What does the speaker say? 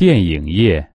电影业。